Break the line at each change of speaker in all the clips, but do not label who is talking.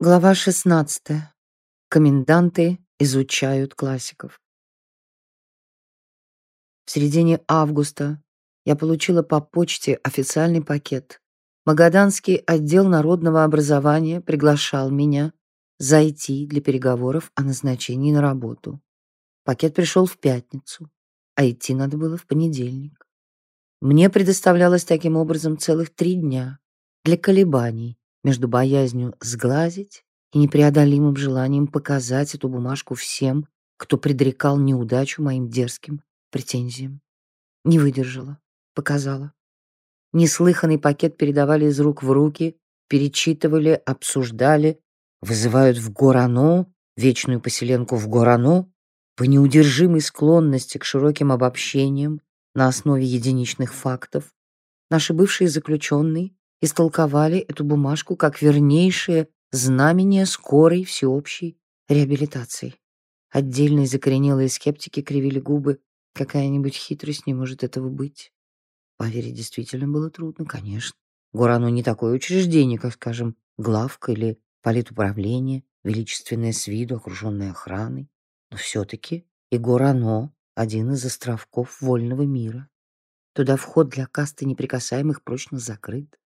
Глава 16. Коменданты изучают классиков. В середине августа я получила по почте официальный пакет. Магаданский отдел народного образования приглашал меня зайти для переговоров о назначении на работу. Пакет пришел в пятницу, а идти надо было в понедельник. Мне предоставлялось таким образом целых три дня для колебаний между боязнью сглазить и непреодолимым желанием показать эту бумажку всем, кто предрекал неудачу моим дерзким претензиям. Не выдержала, показала. Неслыханный пакет передавали из рук в руки, перечитывали, обсуждали, вызывают в Горано, вечную поселенку в Горано, по неудержимой склонности к широким обобщениям на основе единичных фактов. Наши бывшие заключенные истолковали эту бумажку как вернейшее знамение скорой всеобщей реабилитации. Отдельные закоренелые скептики кривили губы. Какая-нибудь хитрость не может этого быть. Поверить действительно было трудно, конечно. Горану не такое учреждение, как, скажем, главка или политуправление, величественное с виду, окруженное охраной. Но все-таки и Горано — один из островков вольного мира. Туда вход для касты неприкасаемых прочно закрыт.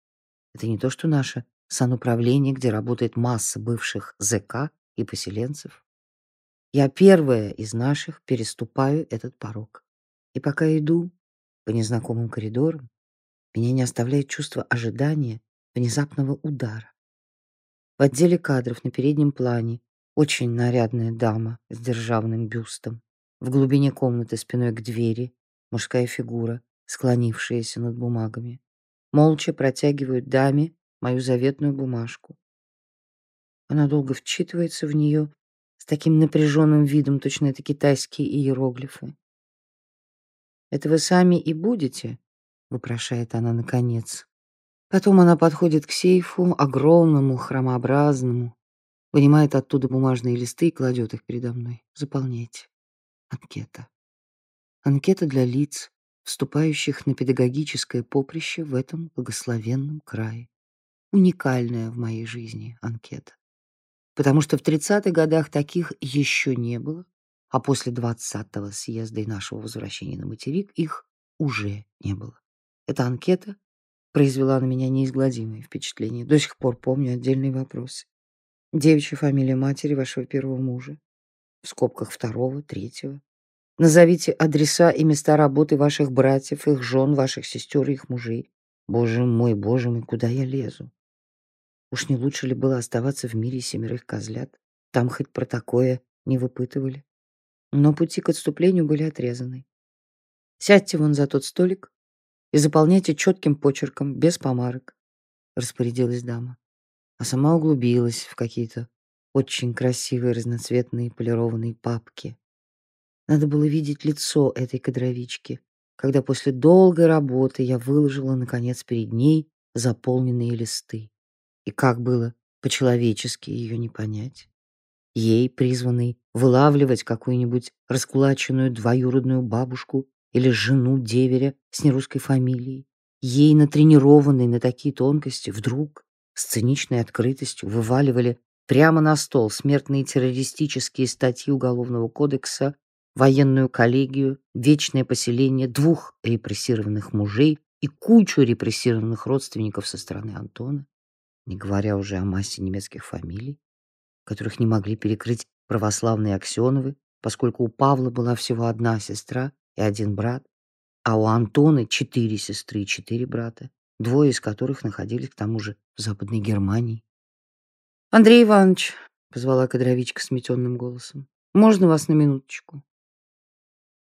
Это не то, что наше сануправление, где работает масса бывших ЗК и поселенцев. Я первая из наших переступаю этот порог. И пока иду по незнакомым коридорам, меня не оставляет чувство ожидания внезапного удара. В отделе кадров на переднем плане очень нарядная дама с державным бюстом. В глубине комнаты спиной к двери мужская фигура, склонившаяся над бумагами молча протягивают даме мою заветную бумажку. Она долго вчитывается в нее с таким напряженным видом, точно это китайские иероглифы. «Это вы сами и будете?» — вопрошает она наконец. Потом она подходит к сейфу, огромному, хромообразному, вынимает оттуда бумажные листы и кладет их передо мной. Заполняйте. Анкета. Анкета для лиц, вступающих на педагогическое поприще в этом благословенном крае. Уникальная в моей жизни анкета. Потому что в 30-х годах таких еще не было, а после 20-го съезда и нашего возвращения на материк их уже не было. Эта анкета произвела на меня неизгладимое впечатление. До сих пор помню отдельные вопросы. Девичья фамилия матери вашего первого мужа, в скобках второго, третьего, Назовите адреса и места работы ваших братьев, их жен, ваших сестер и их мужей. Боже мой, боже мой, куда я лезу? Уж не лучше ли было оставаться в мире семерых козлят? Там хоть про такое не выпытывали. Но пути к отступлению были отрезаны. Сядьте вон за тот столик и заполняйте четким почерком, без помарок, распорядилась дама. А сама углубилась в какие-то очень красивые разноцветные полированные папки. Надо было видеть лицо этой кадровички, когда после долгой работы я выложила, наконец, перед ней заполненные листы. И как было по-человечески ее не понять? Ей, призванной вылавливать какую-нибудь раскулаченную двоюродную бабушку или жену деверя с нерусской фамилией, ей, натренированной на такие тонкости, вдруг с циничной открытостью вываливали прямо на стол смертные террористические статьи Уголовного кодекса военную коллегию, вечное поселение двух репрессированных мужей и кучу репрессированных родственников со стороны Антона, не говоря уже о массе немецких фамилий, которых не могли перекрыть православные Аксеновы, поскольку у Павла была всего одна сестра и один брат, а у Антона четыре сестры и четыре брата, двое из которых находились к тому же в Западной Германии. «Андрей Иванович», — позвала кадровичка сметенным голосом, — «можно вас на минуточку?»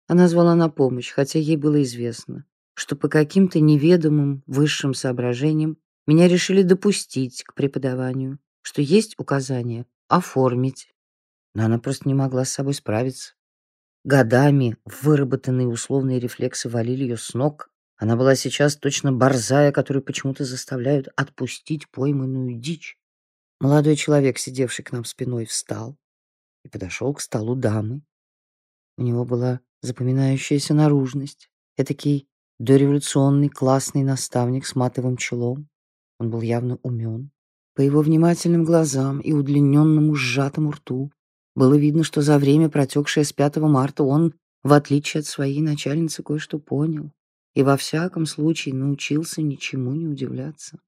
Она звала на помощь, хотя ей было известно, что по каким-то неведомым высшим соображениям меня решили допустить к преподаванию, что есть указание оформить. Но она просто не могла с собой справиться. Годами выработанные условные рефлексы валили ее с ног. Она была сейчас точно борзая, которую почему-то заставляют отпустить пойманную дичь. Молодой человек, сидевший к нам спиной, встал и подошел к столу дамы. У него была запоминающаяся наружность, этакий дореволюционный классный наставник с матовым челом. Он был явно умен. По его внимательным глазам и удлиненному сжатому рту было видно, что за время, протекшее с 5 марта, он, в отличие от своей начальницы, кое-что понял и во всяком случае научился ничему не удивляться.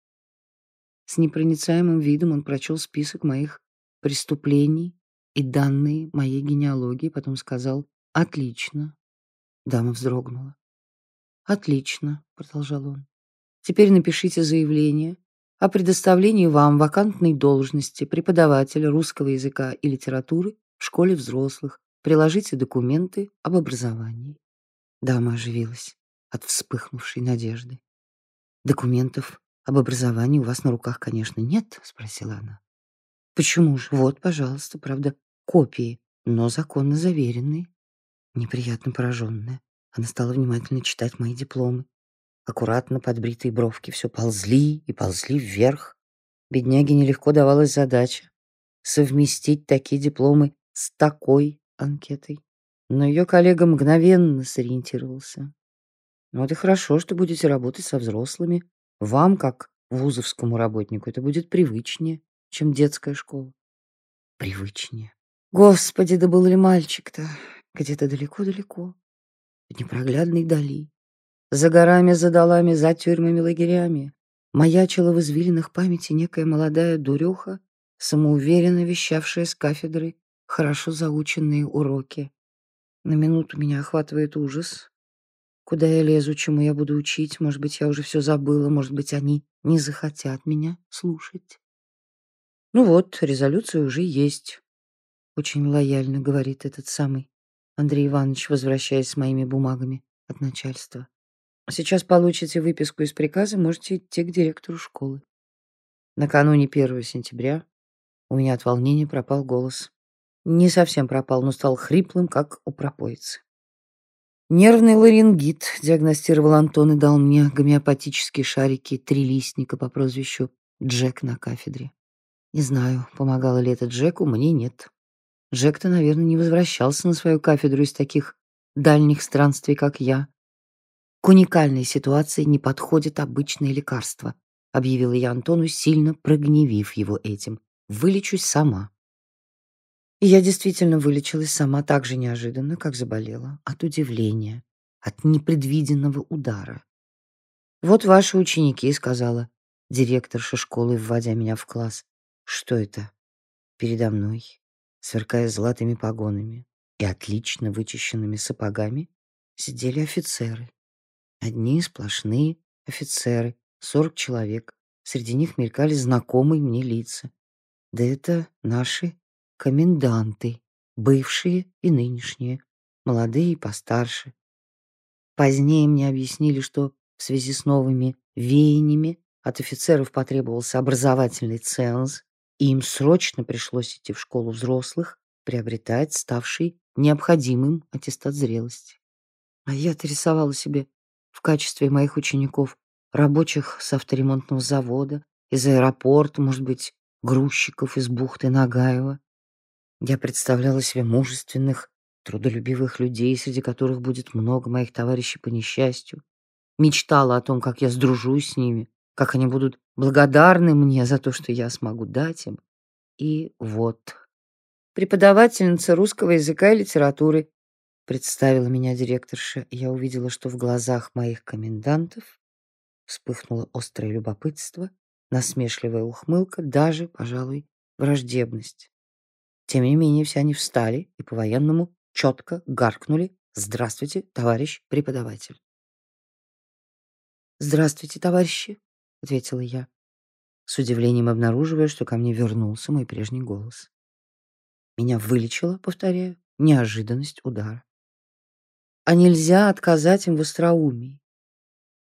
С непроницаемым видом он прочел список моих преступлений и данные моей генеалогии, потом сказал «Отлично». Дама вздрогнула. «Отлично», — продолжал он. «Теперь напишите заявление о предоставлении вам вакантной должности преподавателя русского языка и литературы в школе взрослых. Приложите документы об образовании». Дама оживилась от вспыхнувшей надежды. «Документов об образовании у вас на руках, конечно, нет?» — спросила она. «Почему же? Вот, пожалуйста, правда, копии, но законно заверенные». Неприятно пораженная, она стала внимательно читать мои дипломы. Аккуратно подбритые бровки все ползли и ползли вверх. Бедняге нелегко давалась задача совместить такие дипломы с такой анкетой. Но ее коллега мгновенно сориентировался. Вот и хорошо, что будете работать со взрослыми. Вам, как вузовскому работнику, это будет привычнее, чем детская школа. Привычнее. Господи, да был ли мальчик-то? Где-то далеко-далеко, в непроглядной дали. За горами, за долами, за тюрьмами, лагерями. Маячила в извилинах памяти некая молодая дуреха, самоуверенно вещавшая с кафедры хорошо заученные уроки. На минуту меня охватывает ужас, Куда я лезу, чему я буду учить? Может быть, я уже все забыла, может быть, они не захотят меня слушать. Ну вот, резолюция уже есть. Очень лояльно говорит этот самый Андрей Иванович, возвращаясь с моими бумагами от начальства. Сейчас получите выписку из приказа, можете идти к директору школы. Накануне 1 сентября у меня от волнения пропал голос. Не совсем пропал, но стал хриплым, как у пропоицы. Нервный ларингит, диагностировал Антон и дал мне гомеопатические шарики трилистника по прозвищу Джек на кафедре. Не знаю, помогало ли это Джеку, мне нет. Джек-то, наверное, не возвращался на свою кафедру из таких дальних странствий, как я. К уникальной ситуации не подходит обычное лекарство, объявила я Антону, сильно прогневив его этим. Вылечусь сама. И я действительно вылечилась сама так же неожиданно, как заболела, от удивления, от непредвиденного удара. «Вот ваши ученики», — сказала директорша школы, вводя меня в класс. «Что это?» Передо мной, сверкая золотыми погонами и отлично вычищенными сапогами, сидели офицеры. Одни сплошные офицеры, сорок человек. Среди них мелькали знакомые мне лица. Да это наши коменданты, бывшие и нынешние, молодые и постарше. Позднее мне объяснили, что в связи с новыми веяниями от офицеров потребовался образовательный ценз, и им срочно пришлось идти в школу взрослых, приобретать ставший необходимым аттестат зрелости. А я-то рисовала себе в качестве моих учеников рабочих с авторемонтного завода, из аэропорта, может быть, грузчиков из бухты Нагаева, я представляла себе мужественных, трудолюбивых людей, среди которых будет много моих товарищей по несчастью. Мечтала о том, как я сдружусь с ними, как они будут благодарны мне за то, что я смогу дать им. И вот. Преподавательница русского языка и литературы представила меня директорша, и я увидела, что в глазах моих комендантов вспыхнуло острое любопытство, насмешливая ухмылка, даже, пожалуй, враждебность. Тем не менее, все они встали и по-военному четко гаркнули «Здравствуйте, товарищ преподаватель». «Здравствуйте, товарищи», — ответила я, с удивлением обнаруживая, что ко мне вернулся мой прежний голос. Меня вылечила, повторяю, неожиданность удара. А нельзя отказать им в остроумии.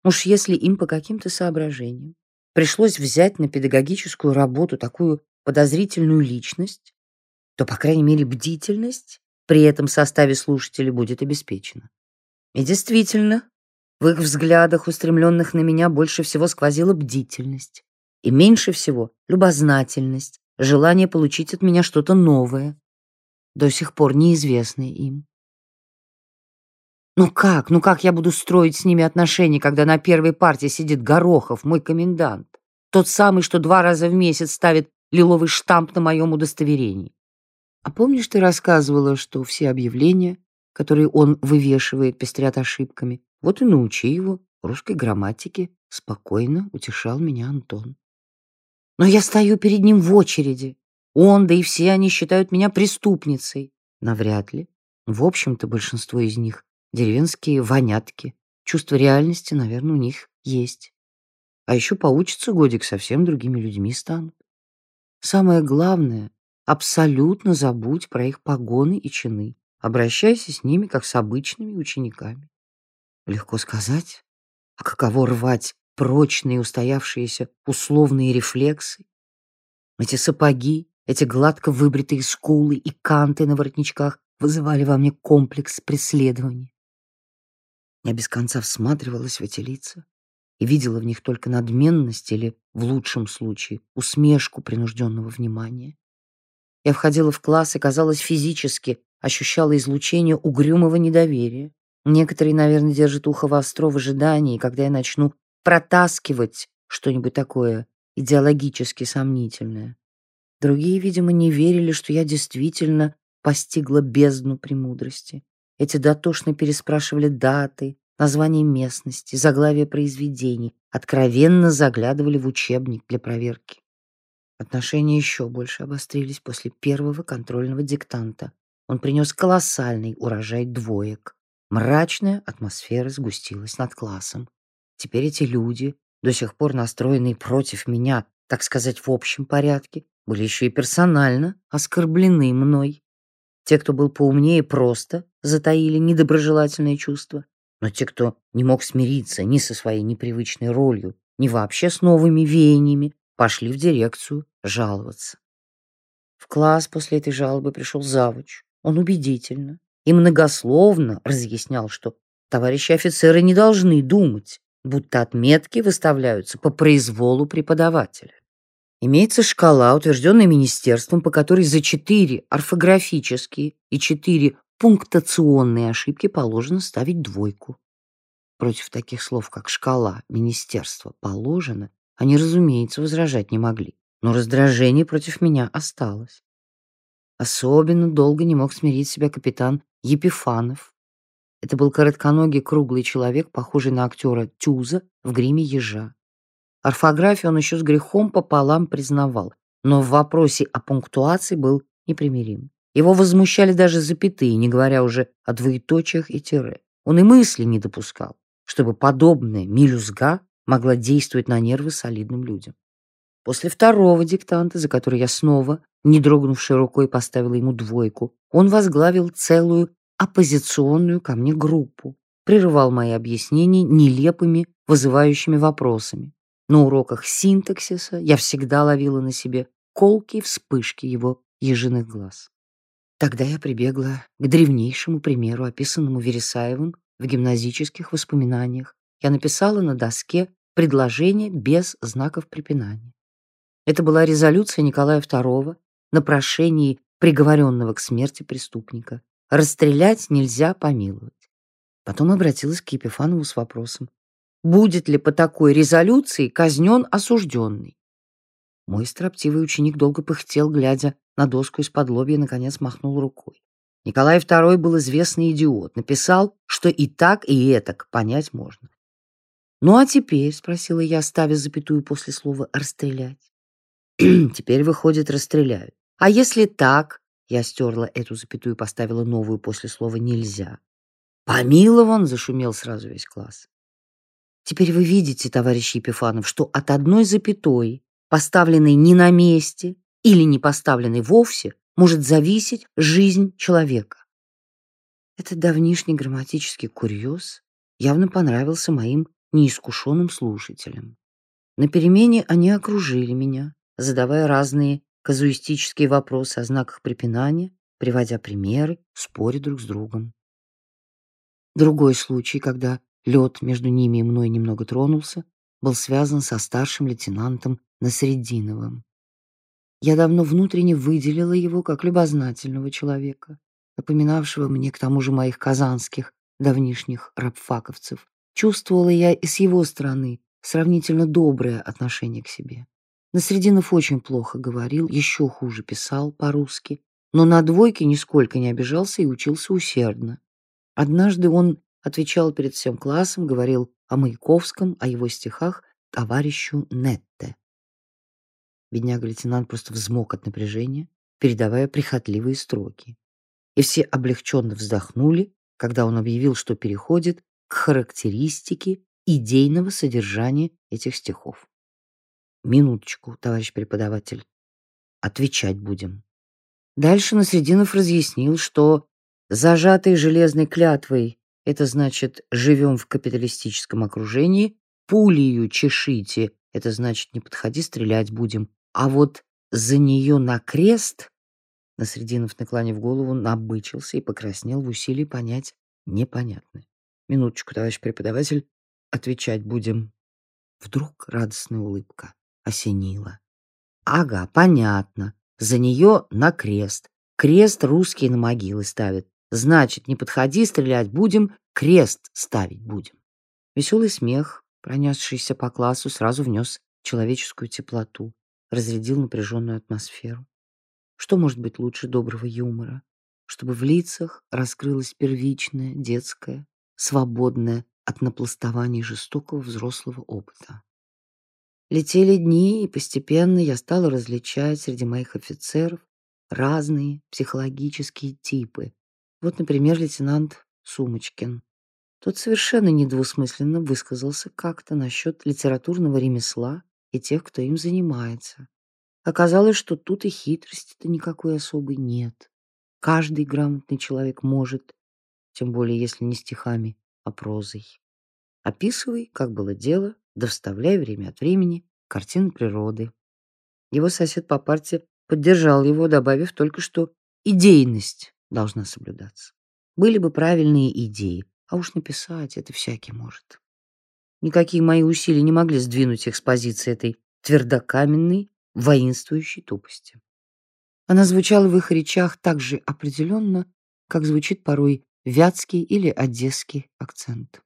Уж если им по каким-то соображениям пришлось взять на педагогическую работу такую подозрительную личность, то, по крайней мере, бдительность при этом составе слушателей будет обеспечена. И действительно, в их взглядах, устремленных на меня, больше всего сквозила бдительность. И меньше всего любознательность, желание получить от меня что-то новое, до сих пор неизвестное им. Ну как, ну как я буду строить с ними отношения, когда на первой партии сидит Горохов, мой комендант? Тот самый, что два раза в месяц ставит лиловый штамп на моем удостоверении. А помнишь, ты рассказывала, что все объявления, которые он вывешивает, пестрят ошибками? Вот и научи его русской грамматике, спокойно утешал меня Антон. Но я стою перед ним в очереди. Он, да и все они считают меня преступницей. Навряд ли. В общем-то, большинство из них деревенские вонятки. Чувство реальности, наверное, у них есть. А еще поучатся годик, совсем другими людьми станут. Самое главное, абсолютно забудь про их погоны и чины. Обращайся с ними, как с обычными учениками. Легко сказать, а каково рвать прочные устоявшиеся условные рефлексы? Эти сапоги, эти гладко выбритые скулы и канты на воротничках вызывали во мне комплекс преследования. Я без конца всматривалась в эти лица и видела в них только надменность или, в лучшем случае, усмешку принужденного внимания. Я входила в класс и, казалось, физически ощущала излучение угрюмого недоверия. Некоторые, наверное, держат ухо востро в ожидании, когда я начну протаскивать что-нибудь такое идеологически сомнительное. Другие, видимо, не верили, что я действительно постигла бездну премудрости. Эти дотошно переспрашивали даты, названия местности, заглавия произведений, откровенно заглядывали в учебник для проверки. Отношения еще больше обострились после первого контрольного диктанта. Он принес колоссальный урожай двоек. Мрачная атмосфера сгустилась над классом. Теперь эти люди, до сих пор настроенные против меня, так сказать, в общем порядке, были еще и персонально оскорблены мной. Те, кто был поумнее, просто затаили недоброжелательные чувства. Но те, кто не мог смириться ни со своей непривычной ролью, ни вообще с новыми веяниями, пошли в дирекцию жаловаться. В класс после этой жалобы пришел завуч. Он убедительно, и многословно разъяснял, что товарищи офицеры не должны думать, будто отметки выставляются по произволу преподавателя. Имеется шкала, утвержденная министерством, по которой за четыре орфографические и четыре пунктационные ошибки положено ставить двойку. Против таких слов, как шкала, министерство, положено, они, разумеется, возражать не могли, но раздражение против меня осталось. Особенно долго не мог смирить себя капитан Епифанов. Это был коротконогий круглый человек, похожий на актера Тюза в гриме ежа. Орфографию он еще с грехом пополам признавал, но в вопросе о пунктуации был непримирим. Его возмущали даже запятые, не говоря уже о двоеточиях и тире. Он и мысли не допускал, чтобы подобная мелюзга могла действовать на нервы солидным людям. После второго диктанта, за который я снова, не дрогнувшей рукой, поставила ему двойку, он возглавил целую оппозиционную ко мне группу, прерывал мои объяснения нелепыми, вызывающими вопросами. На уроках синтаксиса я всегда ловила на себе колкие вспышки его ежиных глаз. Тогда я прибегла к древнейшему примеру, описанному Вересаевым в гимназических воспоминаниях. Я написала на доске предложение без знаков препинания. Это была резолюция Николая II на прошении приговоренного к смерти преступника. Расстрелять нельзя помиловать. Потом обратилась к Епифанову с вопросом, будет ли по такой резолюции казнен осужденный. Мой строптивый ученик долго пыхтел, глядя на доску из-под лобья, наконец махнул рукой. Николай II был известный идиот, написал, что и так, и этак понять можно. «Ну а теперь?» — спросила я, ставя запятую после слова «расстрелять». «Теперь, выходит, расстреляют. А если так?» Я стерла эту запятую и поставила новую после слова «нельзя». «Помилован!» — зашумел сразу весь класс. Теперь вы видите, товарищ Епифанов, что от одной запятой, поставленной не на месте или не поставленной вовсе, может зависеть жизнь человека. Этот давнишний грамматический курьез явно понравился моим неискушенным слушателям. На перемене они окружили меня, задавая разные казуистические вопросы о знаках препинания, приводя примеры, споря друг с другом. Другой случай, когда лед между ними и мной немного тронулся, был связан со старшим лейтенантом Насреддиновым. Я давно внутренне выделила его как любознательного человека, напоминавшего мне к тому же моих казанских давнишних рабфаковцев. Чувствовала я и с его стороны сравнительно доброе отношение к себе. Насрединов очень плохо говорил, еще хуже писал по-русски, но на двойке нисколько не обижался и учился усердно. Однажды он отвечал перед всем классом, говорил о Маяковском, о его стихах товарищу Нетте. Бедняга-лейтенант просто взмок от напряжения, передавая прихотливые строки. И все облегченно вздохнули, когда он объявил, что переходит к характеристике идейного содержания этих стихов. Минуточку, товарищ преподаватель. Отвечать будем. Дальше Насрединов разъяснил, что зажатый железной клятвой это значит живем в капиталистическом окружении, пулею чешите это значит не подходи, стрелять будем. А вот за нее на крест Насрединов, наклонив голову, набычился и покраснел в усилии понять непонятное. Минуточку, товарищ преподаватель, отвечать будем. Вдруг радостная улыбка осенила. Ага, понятно. За нее на крест. Крест русские на могилы ставят. Значит, не подходи, стрелять будем, крест ставить будем. Веселый смех, пронесшийся по классу, сразу внес человеческую теплоту, разрядил напряженную атмосферу. Что может быть лучше доброго юмора? Чтобы в лицах раскрылось первичное, детское, свободное от напластования жестокого взрослого опыта. Летели дни, и постепенно я стала различать среди моих офицеров разные психологические типы. Вот, например, лейтенант Сумочкин. Тот совершенно недвусмысленно высказался как-то насчет литературного ремесла и тех, кто им занимается. Оказалось, что тут и хитрости-то никакой особой нет. Каждый грамотный человек может, тем более если не стихами, а прозой. Описывай, как было дело, да вставляй время от времени картины природы. Его сосед по парте поддержал его, добавив только, что идейность должна соблюдаться. Были бы правильные идеи, а уж написать это всякий может. Никакие мои усилия не могли сдвинуть их с позиции этой твердокаменной, воинствующей тупости. Она звучала в их речах так же определенно, как звучит порой вятский или одесский акцент.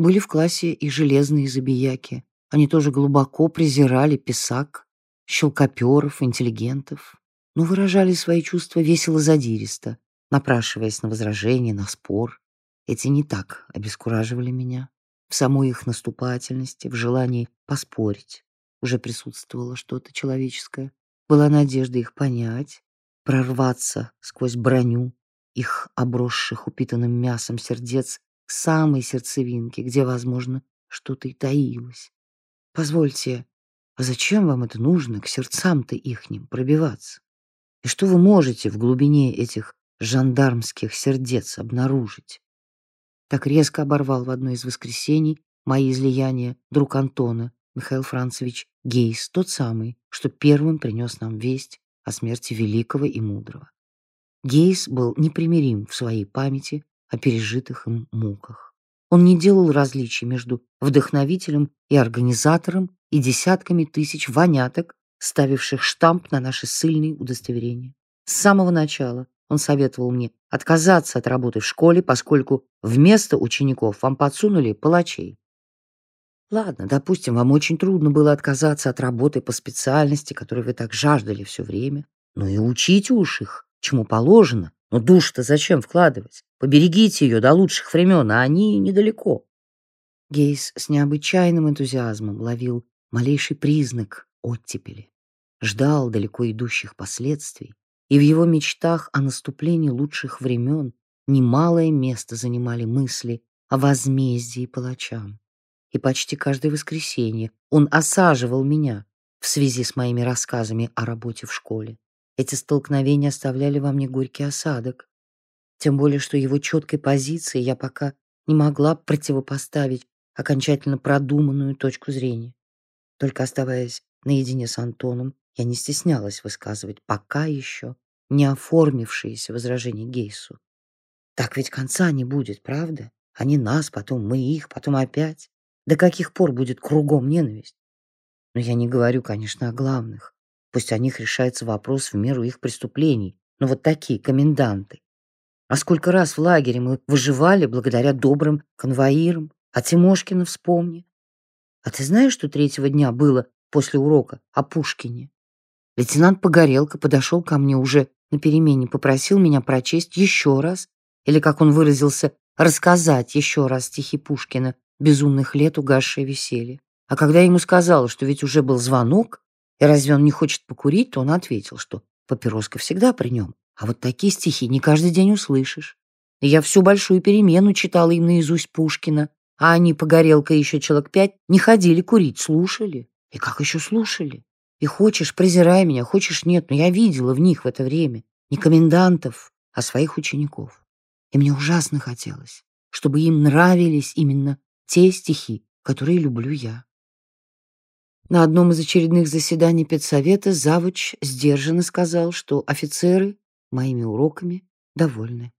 Были в классе и железные забияки. Они тоже глубоко презирали писак, щелкоперов, интеллигентов, но выражали свои чувства весело-задиристо, напрашиваясь на возражение, на спор. Эти не так обескураживали меня. В самой их наступательности, в желании поспорить уже присутствовало что-то человеческое. Была надежда их понять, прорваться сквозь броню их обросших упитанным мясом сердец к самой сердцевинке, где, возможно, что-то и таилось. Позвольте, а зачем вам это нужно к сердцам-то ихним пробиваться? И что вы можете в глубине этих жандармских сердец обнаружить? Так резко оборвал в одно из воскресений мои излияния друг Антона, Михаил Францевич Гейс, тот самый, что первым принес нам весть о смерти великого и мудрого. Гейс был непримирим в своей памяти о пережитых им муках. Он не делал различий между вдохновителем и организатором и десятками тысяч воняток, ставивших штамп на наши ссыльные удостоверения. С самого начала он советовал мне отказаться от работы в школе, поскольку вместо учеников вам подсунули палачей. Ладно, допустим, вам очень трудно было отказаться от работы по специальности, которой вы так жаждали все время, но и учите уж их, чему положено. Но душ-то зачем вкладывать? Поберегите ее до лучших времен, а они недалеко. Гейс с необычайным энтузиазмом ловил малейший признак оттепели, ждал далеко идущих последствий, и в его мечтах о наступлении лучших времен немалое место занимали мысли о возмездии палачам. И почти каждое воскресенье он осаживал меня в связи с моими рассказами о работе в школе. Эти столкновения оставляли во мне горький осадок, тем более, что его четкой позиции я пока не могла противопоставить окончательно продуманную точку зрения. Только оставаясь наедине с Антоном, я не стеснялась высказывать пока еще не оформившиеся возражения Гейсу. Так ведь конца не будет, правда? Они нас, потом мы их, потом опять. До каких пор будет кругом ненависть? Но я не говорю, конечно, о главных. Пусть о них решается вопрос в меру их преступлений. Но вот такие коменданты, а сколько раз в лагере мы выживали благодаря добрым конвоирам, А Тимошкина вспомни. А ты знаешь, что третьего дня было после урока о Пушкине? Лейтенант Погорелко подошел ко мне уже на перемене, попросил меня прочесть еще раз, или, как он выразился, рассказать еще раз стихи Пушкина «Безумных лет угасшее веселье». А когда я ему сказала, что ведь уже был звонок, и разве он не хочет покурить, то он ответил, что папироска всегда при нем, а вот такие стихи не каждый день услышишь. И я всю большую перемену читала им наизусть Пушкина, а они, Погорелка и еще человек пять, не ходили курить, слушали. И как еще слушали? И хочешь, презирай меня, хочешь нет, но я видела в них в это время не комендантов, а своих учеников. И мне ужасно хотелось, чтобы им нравились именно те стихи, которые люблю я. На одном из очередных заседаний педсовета завуч сдержанно сказал, что офицеры моими уроками довольны.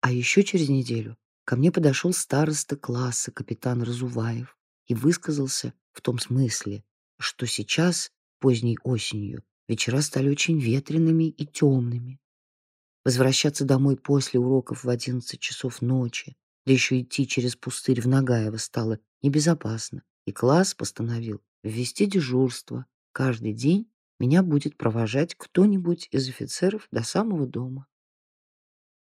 А еще через неделю ко мне подошел староста класса капитан Разуваев и высказался в том смысле, что сейчас, поздней осенью, вечера стали очень ветреными и темными. Возвращаться домой после уроков в одиннадцать часов ночи, да еще идти через пустырь в Нагаево стало небезопасно, и класс постановил ввести дежурство. Каждый день меня будет провожать кто-нибудь из офицеров до самого дома.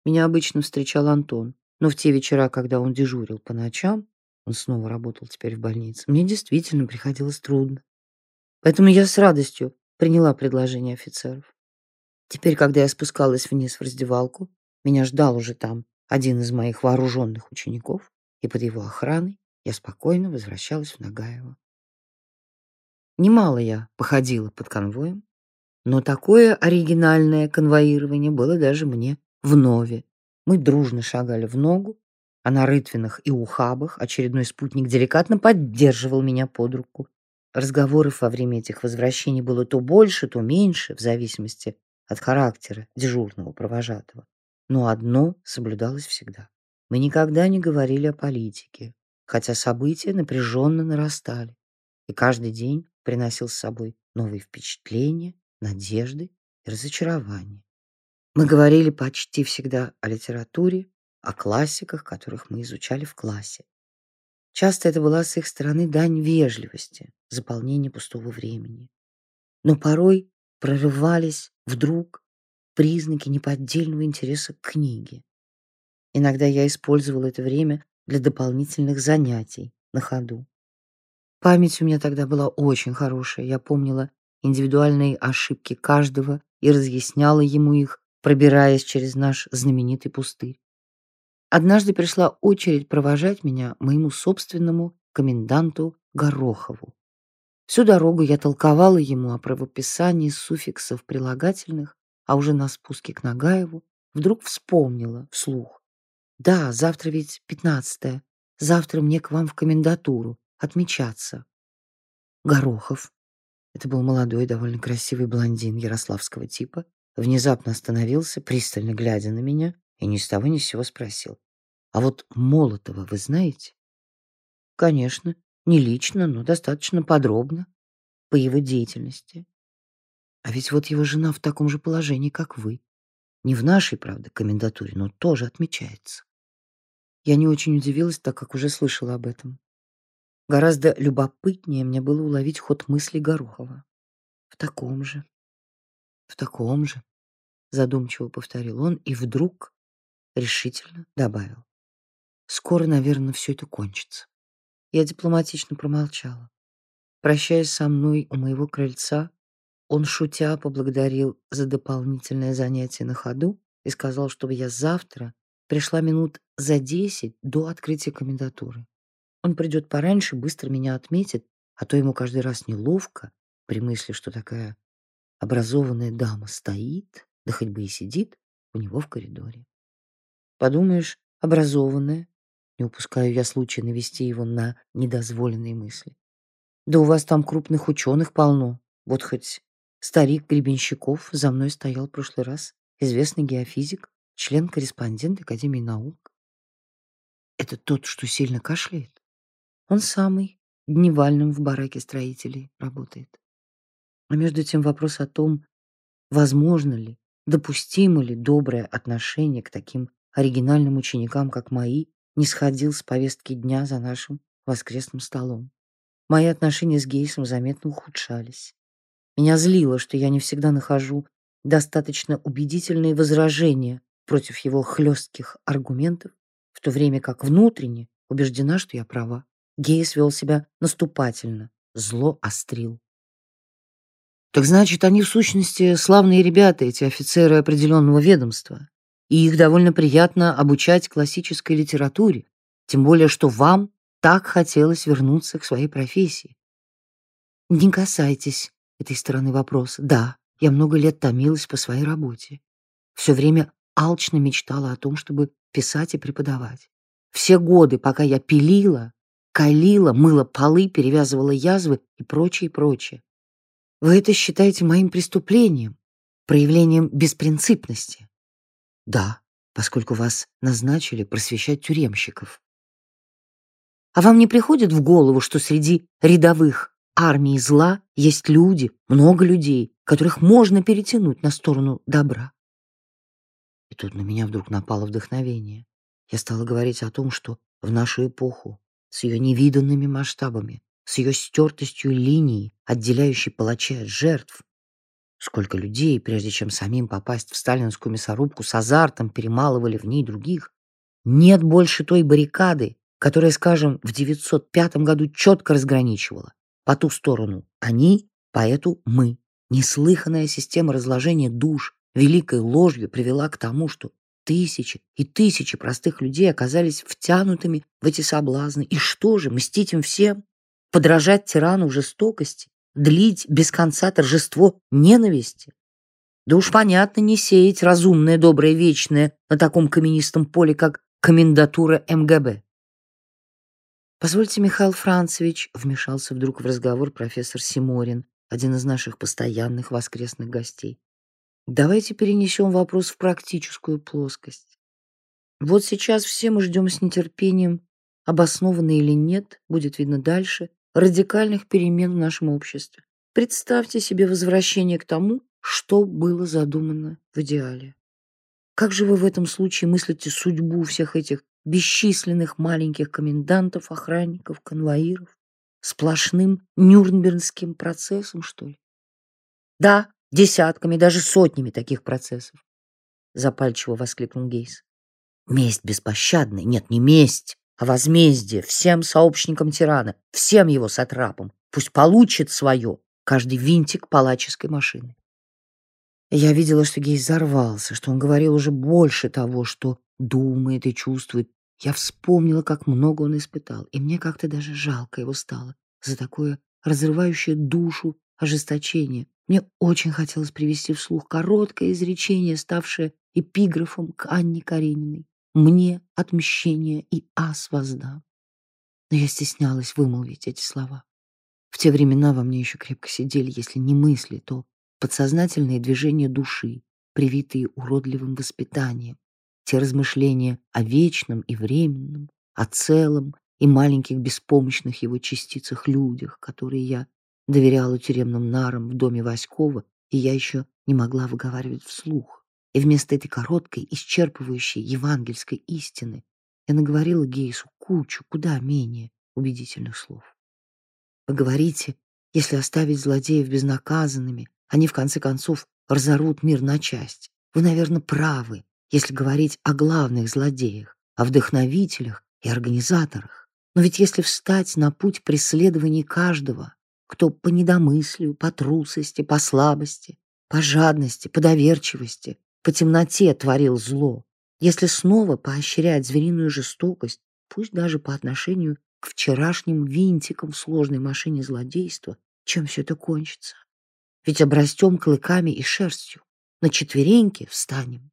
Меня обычно встречал Антон, но в те вечера, когда он дежурил по ночам, он снова работал теперь в больнице, мне действительно приходилось трудно. Поэтому я с радостью приняла предложение офицеров. Теперь, когда я спускалась вниз в раздевалку, меня ждал уже там один из моих вооруженных учеников, и под его охраной я спокойно возвращалась в Нагаево. Немало я походила под конвоем, но такое оригинальное конвоирование было даже мне вновь. Мы дружно шагали в ногу, а на рытвинах и ухабах очередной спутник деликатно поддерживал меня под руку. Разговоров во время этих возвращений было то больше, то меньше, в зависимости от характера дежурного провожатого. Но одно соблюдалось всегда. Мы никогда не говорили о политике, хотя события напряженно нарастали, и каждый день приносил с собой новые впечатления, надежды и разочарования. Мы говорили почти всегда о литературе, о классиках, которых мы изучали в классе. Часто это была с их стороны дань вежливости, заполнение пустого времени. Но порой прорывались вдруг признаки неподдельного интереса к книге. Иногда я использовал это время для дополнительных занятий на ходу. Память у меня тогда была очень хорошая. Я помнила индивидуальные ошибки каждого и разъясняла ему их, пробираясь через наш знаменитый пустырь. Однажды пришла очередь провожать меня моему собственному коменданту Горохову. Всю дорогу я толковала ему о правописании суффиксов прилагательных, а уже на спуске к Нагаеву вдруг вспомнила вслух. «Да, завтра ведь пятнадцатое. Завтра мне к вам в комендатуру отмечаться. Горохов, это был молодой, довольно красивый блондин ярославского типа, внезапно остановился, пристально глядя на меня, и ни с того ни с сего спросил. «А вот Молотова вы знаете?» «Конечно, не лично, но достаточно подробно, по его деятельности. А ведь вот его жена в таком же положении, как вы. Не в нашей, правда, комендатуре, но тоже отмечается». Я не очень удивилась, так как уже слышала об этом. Гораздо любопытнее мне было уловить ход мысли Горохова. В таком же, в таком же, задумчиво повторил он и вдруг решительно добавил. Скоро, наверное, все это кончится. Я дипломатично промолчала. Прощаясь со мной у моего крыльца, он, шутя, поблагодарил за дополнительное занятие на ходу и сказал, чтобы я завтра пришла минут за десять до открытия комендатуры. Он придет пораньше, быстро меня отметит, а то ему каждый раз неловко при мысли, что такая образованная дама стоит, да хоть бы и сидит у него в коридоре. Подумаешь, образованная, не упускаю я случая навести его на недозволенные мысли. Да у вас там крупных ученых полно. Вот хоть старик Гребенщиков за мной стоял в прошлый раз, известный геофизик, член-корреспондент Академии наук. Это тот, что сильно кашляет? Он самый дневальным в бараке строителей работает. А между тем вопрос о том, возможно ли, допустимо ли доброе отношение к таким оригинальным ученикам, как мои, не сходил с повестки дня за нашим воскресным столом. Мои отношения с Гейсом заметно ухудшались. Меня злило, что я не всегда нахожу достаточно убедительные возражения против его хлестких аргументов, в то время как внутренне убеждена, что я права. Гейс вел себя наступательно, зло острил. Так значит, они в сущности славные ребята, эти офицеры определенного ведомства. И их довольно приятно обучать классической литературе, тем более что вам так хотелось вернуться к своей профессии. Не касайтесь этой стороны вопроса. Да, я много лет томилась по своей работе. Все время алчно мечтала о том, чтобы писать и преподавать. Все годы, пока я пилила, калила, мыла полы, перевязывала язвы и прочее, прочее. Вы это считаете моим преступлением, проявлением беспринципности? Да, поскольку вас назначили просвещать тюремщиков. А вам не приходит в голову, что среди рядовых армии зла есть люди, много людей, которых можно перетянуть на сторону добра? И тут на меня вдруг напало вдохновение. Я стала говорить о том, что в нашу эпоху, с ее невиданными масштабами, с ее стертостью линий, отделяющей палачей от жертв, сколько людей, прежде чем самим попасть в сталинскую мясорубку, с азартом перемалывали в ней других, нет больше той баррикады, которая, скажем, в 905 году четко разграничивала. По ту сторону они, по эту мы. Неслыханная система разложения душ великой ложью привела к тому, что тысячи и тысячи простых людей оказались втянутыми в эти соблазны. И что же, мстить им всем? Подражать тирану в жестокости? Длить без конца торжество ненависти? Да уж понятно, не сеять разумное, доброе, вечное на таком каменистом поле, как комендатура МГБ. «Позвольте, Михаил Францевич», — вмешался вдруг в разговор профессор Симорин, один из наших постоянных воскресных гостей. «Давайте перенесем вопрос в практическую плоскость. Вот сейчас все мы ждем с нетерпением, обоснованно или нет, будет видно дальше, радикальных перемен в нашем обществе. Представьте себе возвращение к тому, что было задумано в идеале. Как же вы в этом случае мыслите судьбу всех этих бесчисленных маленьких комендантов, охранников, конвоиров, сплошным нюрнбергским процессом, что ли? Да, десятками, даже сотнями таких процессов, запальчиво воскликнул Гейс. Месть беспощадная, нет, не месть, а возмездие всем сообщникам тирана, всем его сатрапам. Пусть получит свое каждый винтик палаческой машины. Я видела, что Гейс взорвался, что он говорил уже больше того, что думает и чувствует, я вспомнила, как много он испытал, и мне как-то даже жалко его стало за такое разрывающее душу ожесточение. Мне очень хотелось привести вслух короткое изречение, ставшее эпиграфом к Анне Карениной. «Мне отмщение и ас воздам». Но я стеснялась вымолвить эти слова. В те времена во мне еще крепко сидели, если не мысли, то подсознательные движения души, привитые уродливым воспитанием, те размышления о вечном и временном, о целом и маленьких беспомощных его частицах людях, которые я доверяла тюремным нарам в доме Васькова, и я еще не могла выговаривать вслух. И вместо этой короткой, исчерпывающей евангельской истины я наговорила Гейсу кучу, куда менее убедительных слов. Поговорите, если оставить злодеев безнаказанными, они в конце концов разорвут мир на части. Вы, наверное, правы, если говорить о главных злодеях, о вдохновителях и организаторах. Но ведь если встать на путь преследований каждого, кто по недомыслию, по трусости, по слабости, по жадности, по доверчивости, по темноте творил зло, если снова поощрять звериную жестокость, пусть даже по отношению к вчерашним винтикам в сложной машине злодейства, чем все это кончится? Ведь обрастем клыками и шерстью, на четвереньки встанем,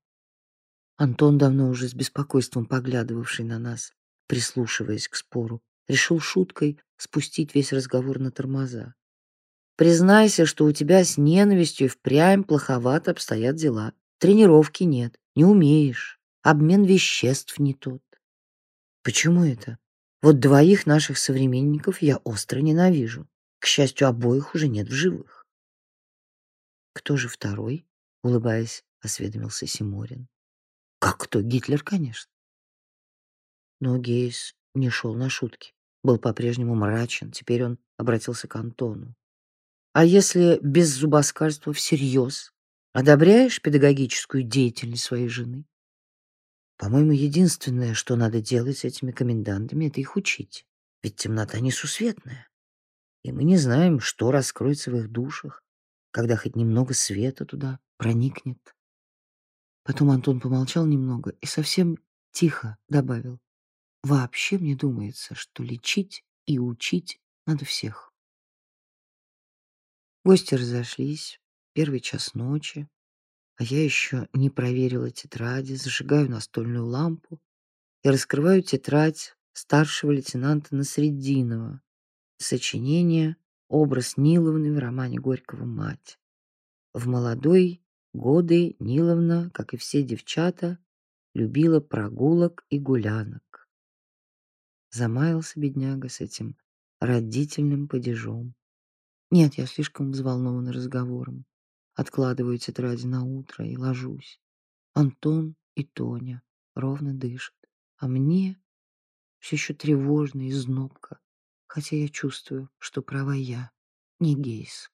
Антон, давно уже с беспокойством поглядывавший на нас, прислушиваясь к спору, решил шуткой спустить весь разговор на тормоза. Признайся, что у тебя с ненавистью впрямь плоховато обстоят дела. Тренировки нет, не умеешь. Обмен веществ не тот. Почему это? Вот двоих наших современников я остро ненавижу. К счастью, обоих уже нет в живых. Кто же второй? Улыбаясь, осведомился Симорин. Как кто? Гитлер, конечно. Но Гейс не шел на шутки. Был по-прежнему мрачен. Теперь он обратился к Антону. «А если без зубоскальства всерьез одобряешь педагогическую деятельность своей жены?» По-моему, единственное, что надо делать с этими комендантами, это их учить. Ведь темнота несусветная. И мы не знаем, что раскроется в их душах, когда хоть немного света туда проникнет. Потом Антон помолчал немного и совсем тихо добавил. Вообще мне думается, что лечить и учить надо всех. Гости разошлись. Первый час ночи. А я еще не проверила тетради, зажигаю настольную лампу и раскрываю тетрадь старшего лейтенанта Насреддинова. Сочинение «Образ Ниловны в романе Горького «Мать». В молодой годы Ниловна, как и все девчата, любила прогулок и гулянок. Замаялся бедняга с этим родительным падежом. Нет, я слишком взволнована разговором. Откладываю тетради на утро и ложусь. Антон и Тоня ровно дышат, а мне все еще тревожно и знобко, хотя я чувствую, что права я, не Гейс.